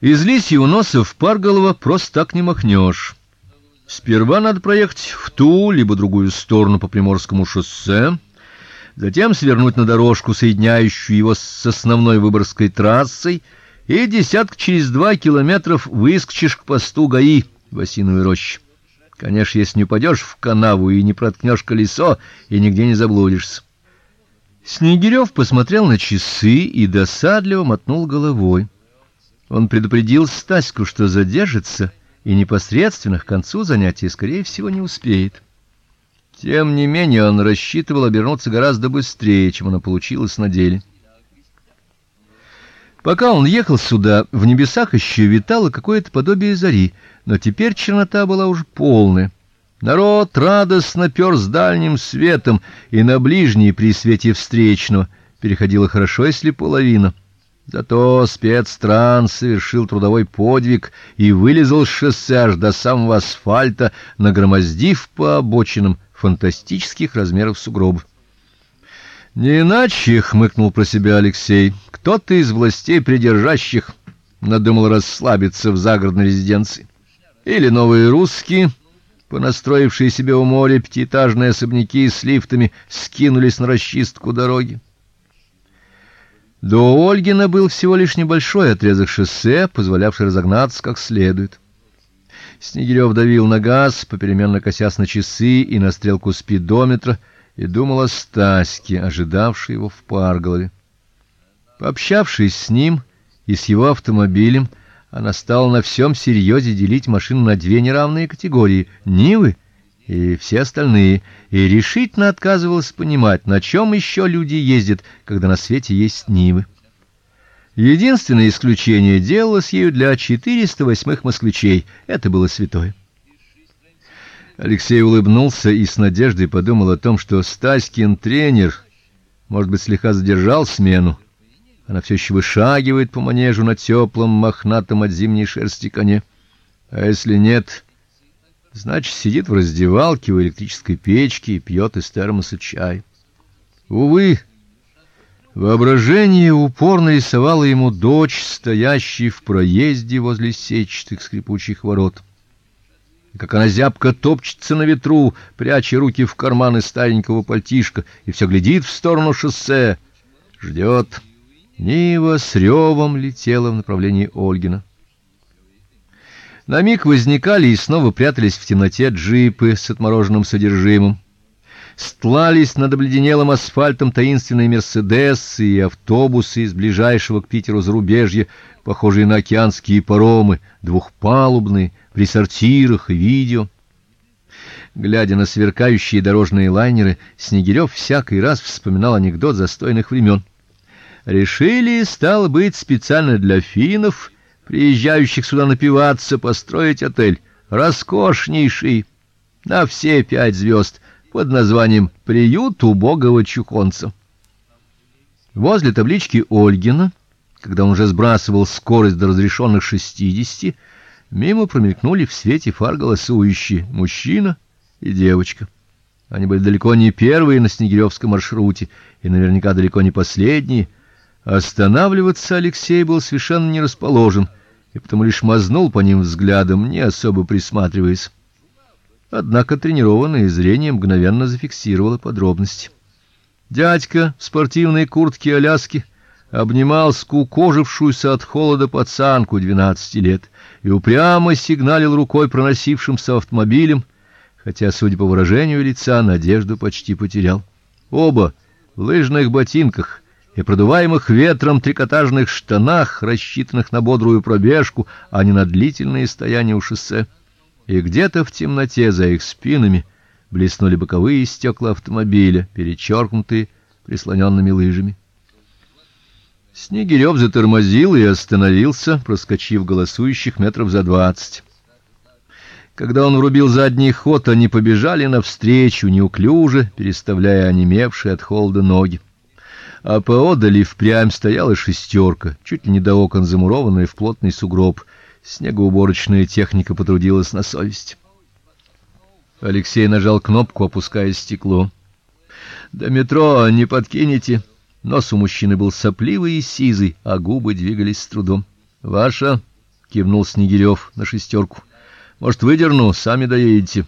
Из Лисьего носа в Парголово просто так не махнешь. Сперва надо проехать в ту либо другую сторону по Приморскому шоссе, затем свернуть на дорожку, соединяющую его с основной Выборгской трассой, и десяток через два километров выскочишь к посту ГАИ в роще. Конечно, если не упадешь в канаву и не проткнешь колесо, и нигде не заблудишься. Снегирев посмотрел на часы и досадливо мотнул головой. Он предупредил Стаську, что задержится и непосредственно к концу занятия, скорее всего, не успеет. Тем не менее, он рассчитывал обернуться гораздо быстрее, чем оно получилось на деле. Пока он ехал сюда, в небесах еще витало какое-то подобие зари, но теперь чернота была уже полная. Народ радостно пёр с дальним светом, и на ближней при свете встречного переходила хорошо, если половина. Зато спецстран совершил трудовой подвиг и вылезал с шоссе аж до самого асфальта, нагромоздив по обочинам фантастических размеров сугробов. Не иначе, хмыкнул про себя Алексей. Кто-то из властей придержащих надумал расслабиться в загородной резиденции. Или новые русские, понастроившие себе у моря пятиэтажные особняки с лифтами, скинулись на расчистку дороги. До Ольгина был всего лишь небольшой отрезок шоссе, позволявший разогнаться как следует. Снегирев давил на газ, попеременно косясь на часы и на стрелку спидометра, и думал о Стаське, ожидавшей его в Парголове. Пообщавшись с ним и с его автомобилем, она стала на всем серьезе делить машину на две неравные категории: Нивы и все остальные, и решительно отказывалась понимать, на чем еще люди ездят, когда на свете есть Нивы. Единственное исключение делалось ею для 408-х москвичей. Это было святое. Алексей улыбнулся и с надеждой подумал о том, что Стаськин тренер, может быть, слегка задержал смену. Она все еще вышагивает по манежу на теплом, мохнатом от зимней шерсти коне. А если нет, Значит, сидит в раздевалке у электрической печки и пьет из термоса чай. Увы, воображение упорно рисовало ему дочь, стоящей в проезде возле сетчатых скрипучих ворот. Как она зябко топчется на ветру, пряча руки в карманы старенького пальтишка, и все глядит в сторону шоссе, ждет. Нива с ревом летела в направлении Ольгина. На миг возникали и снова прятались в темноте джипы с отмороженным содержимым. Стлались над обледенелым асфальтом таинственные мерседесы и автобусы из ближайшего к Питеру зарубежья, похожие на океанские паромы, двухпалубные, при сортирах и видео. Глядя на сверкающие дорожные лайнеры, Снегирев всякий раз вспоминал анекдот застойных времен. Решили, стало быть, специально для финнов приезжающих сюда напиваться, построить отель роскошнейший на все пять звезд под названием Приют убогого чухонца. Возле таблички Ольгина, когда он уже сбрасывал скорость до разрешенных 60, мимо промелькнули в свете фар голосующие мужчина и девочка. Они были далеко не первые на Снегиревском маршруте и наверняка далеко не последние. Останавливаться Алексей был совершенно не расположен и потому лишь мазнул по ним взглядом, не особо присматриваясь. Однако тренированное зрение мгновенно зафиксировало подробности. Дядька в спортивной куртке Аляски обнимал скукожившуюся от холода пацанку двенадцати лет и упрямо сигналил рукой проносившимся автомобилем, хотя, судя по выражению лица, надежду почти потерял. Оба в лыжных ботинках и продуваемых ветром трикотажных штанах, рассчитанных на бодрую пробежку, а не на длительные стояния у шоссе. И где-то в темноте за их спинами блеснули боковые стекла автомобиля, перечеркнутые прислоненными лыжами. Снегирев затормозил и остановился, проскочив голосующих метров за двадцать. Когда он врубил задний ход, они побежали навстречу неуклюже, переставляя онемевшие от холода ноги а поодаль впрямь стояла шестерка, чуть ли не до окон замурованная в плотный сугроб. Снегоуборочная техника потрудилась на совесть. Алексей нажал кнопку, опуская стекло. До метро не подкинете. Нос у мужчины был сопливый и сизый, а губы двигались с трудом. Ваша кивнул Снегирев на шестерку. Может, выдерну, сами доедете.